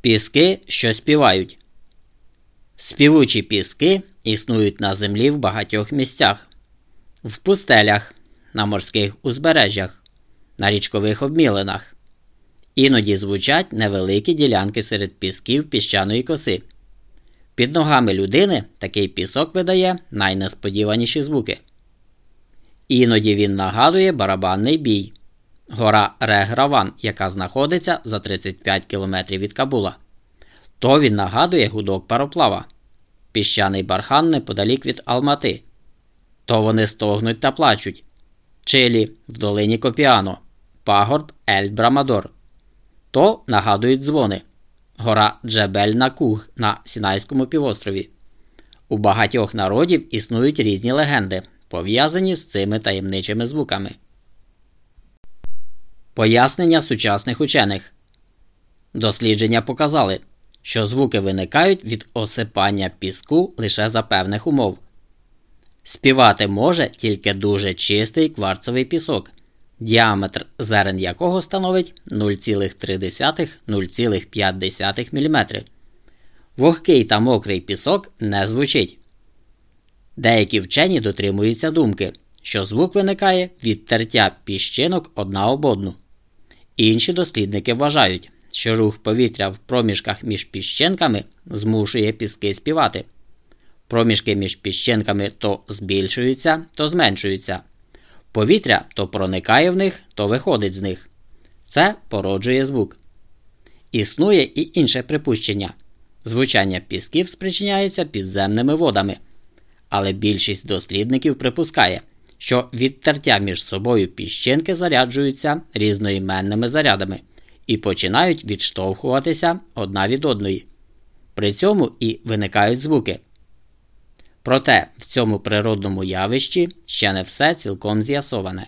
Піски, що співають. Співучі піски існують на землі в багатьох місцях, в пустелях, на морських узбережжях, на річкових обмілинах. Іноді звучать невеликі ділянки серед пісків піщаної коси. Під ногами людини такий пісок видає найнесподіваніші звуки. Іноді він нагадує барабанний бій. Гора Реграван, яка знаходиться за 35 км від Кабула. То він нагадує гудок пароплава, піщаний бархан неподалік від Алмати. То вони стогнуть та плачуть. Чилі в долині Копіано, пагорб Ель Брамадор. То нагадують дзвони. Гора Джебель Накуг на Сінайському півострові. У багатьох народів існують різні легенди, пов'язані з цими таємничими звуками. Пояснення сучасних учених дослідження показали, що звуки виникають від осипання піску лише за певних умов. Співати може тільки дуже чистий кварцевий пісок, діаметр зерен якого становить 0,3-0,5 мм. Вогкий та мокрий пісок не звучить. Деякі вчені дотримуються думки, що звук виникає від тертя піщинок одна об одну. Інші дослідники вважають, що рух повітря в проміжках між піщинками змушує піски співати. Проміжки між піщинками то збільшуються, то зменшуються. Повітря то проникає в них, то виходить з них. Це породжує звук. Існує і інше припущення. Звучання пісків спричиняється підземними водами. Але більшість дослідників припускає, що відтертя між собою піщинки заряджуються різноіменними зарядами і починають відштовхуватися одна від одної. При цьому і виникають звуки. Проте в цьому природному явищі ще не все цілком з'ясоване.